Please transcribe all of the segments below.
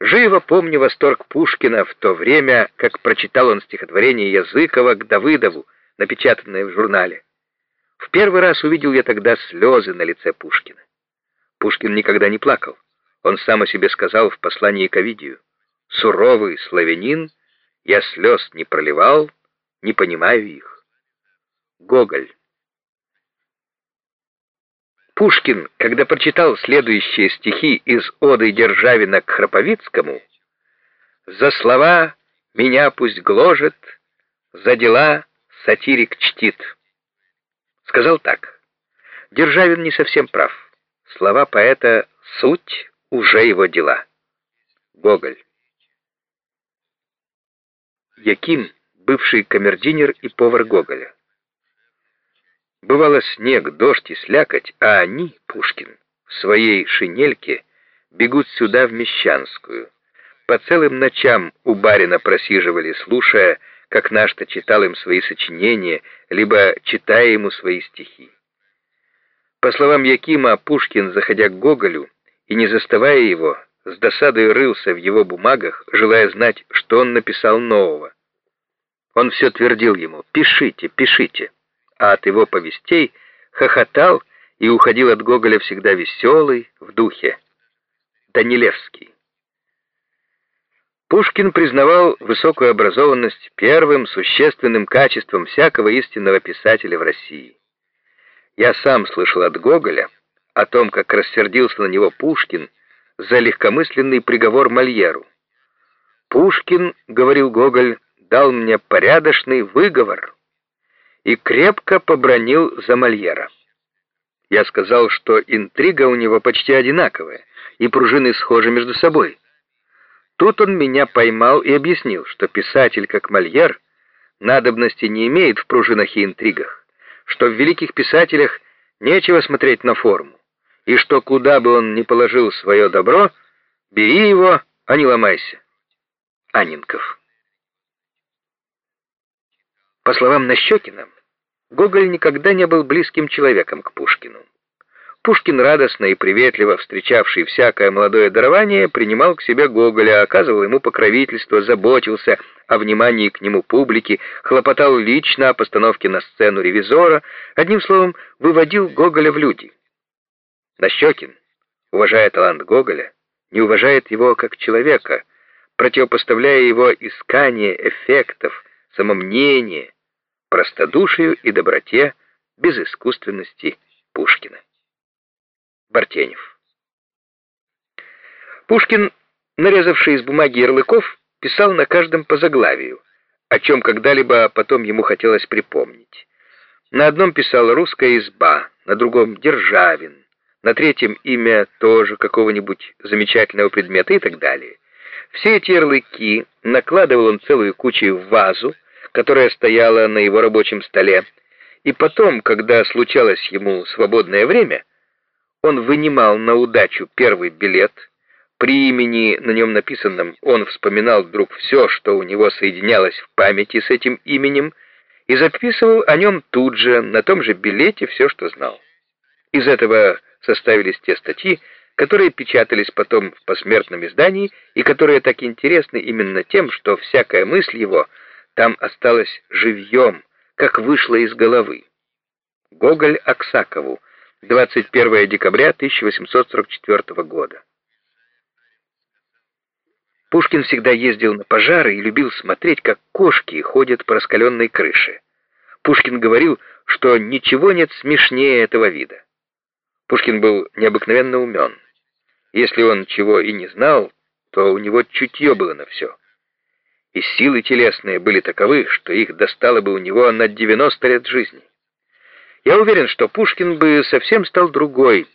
Живо помню восторг Пушкина в то время, как прочитал он стихотворение Языкова к Давыдову, напечатанное в журнале. В первый раз увидел я тогда слезы на лице Пушкина. Пушкин никогда не плакал. Он сам о себе сказал в послании к Овидию. «Суровый славянин, я слез не проливал, не понимаю их». Гоголь. Пушкин, когда прочитал следующие стихи из оды Державина к Храповицкому, «За слова меня пусть гложет, за дела сатирик чтит», сказал так. Державин не совсем прав. Слова поэта «суть» уже его дела. Гоголь. Яким, бывший камердинер и повар Гоголя. Бывало снег, дождь и слякоть, а они, Пушкин, в своей шинельке бегут сюда, в Мещанскую. По целым ночам у барина просиживали, слушая, как наш-то читал им свои сочинения, либо читая ему свои стихи. По словам Якима, Пушкин, заходя к Гоголю и не заставая его, с досадой рылся в его бумагах, желая знать, что он написал нового. Он все твердил ему «пишите, пишите» а от его повестей хохотал и уходил от Гоголя всегда веселый, в духе. Данилевский. Пушкин признавал высокую образованность первым существенным качеством всякого истинного писателя в России. Я сам слышал от Гоголя о том, как рассердился на него Пушкин за легкомысленный приговор Мольеру. «Пушкин, — говорил Гоголь, — дал мне порядочный выговор» и крепко побронил за Мольера. Я сказал, что интрига у него почти одинаковая, и пружины схожи между собой. Тут он меня поймал и объяснил, что писатель, как Мольер, надобности не имеет в пружинах и интригах, что в великих писателях нечего смотреть на форму, и что куда бы он ни положил свое добро, бери его, а не ломайся. Анинков. По словам Нащекина, Гоголь никогда не был близким человеком к Пушкину. Пушкин, радостно и приветливо встречавший всякое молодое дарование, принимал к себе Гоголя, оказывал ему покровительство, заботился о внимании к нему публики, хлопотал лично о постановке на сцену ревизора, одним словом, выводил Гоголя в люди. Нащекин, уважая талант Гоголя, не уважает его как человека, противопоставляя его искание эффектов, самомнение, простодушию и доброте, без искусственности Пушкина. Бартенев. Пушкин, нарезавший из бумаги ярлыков, писал на каждом по заглавию, о чем когда-либо потом ему хотелось припомнить. На одном писал «Русская изба», на другом «Державин», на третьем имя тоже какого-нибудь замечательного предмета и так далее. Все эти ярлыки накладывал он целую кучу в вазу, которая стояла на его рабочем столе, и потом, когда случалось ему свободное время, он вынимал на удачу первый билет, при имени на нем написанном он вспоминал вдруг все, что у него соединялось в памяти с этим именем, и записывал о нем тут же, на том же билете, все, что знал. Из этого составились те статьи, которые печатались потом в посмертном издании и которые так интересны именно тем, что всякая мысль его — там осталось живьем, как вышло из головы. Гоголь Аксакову, 21 декабря 1844 года. Пушкин всегда ездил на пожары и любил смотреть, как кошки ходят по раскаленной крыше. Пушкин говорил, что ничего нет смешнее этого вида. Пушкин был необыкновенно умен. Если он чего и не знал, то у него чутье было на все и силы телесные были таковы, что их достало бы у него на 90 лет жизни. Я уверен, что Пушкин бы совсем стал другой,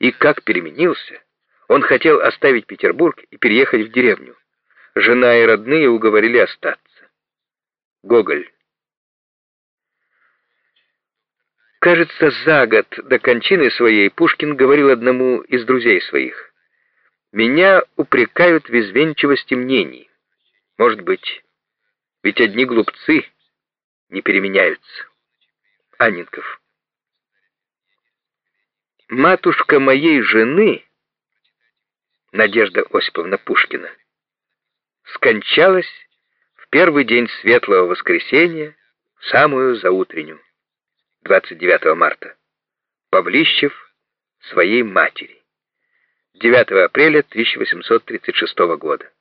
и как переменился. Он хотел оставить Петербург и переехать в деревню. Жена и родные уговорили остаться. Гоголь. Кажется, за год до кончины своей Пушкин говорил одному из друзей своих. «Меня упрекают в извенчивости мнений. Может быть, ведь одни глупцы не переменяются. Анинков. Матушка моей жены Надежда Осиповна Пушкина, скончалась в первый день светлого воскресенья, самую заутреннюю, 29 марта, Павлищев своей матери, 9 апреля 1836 года.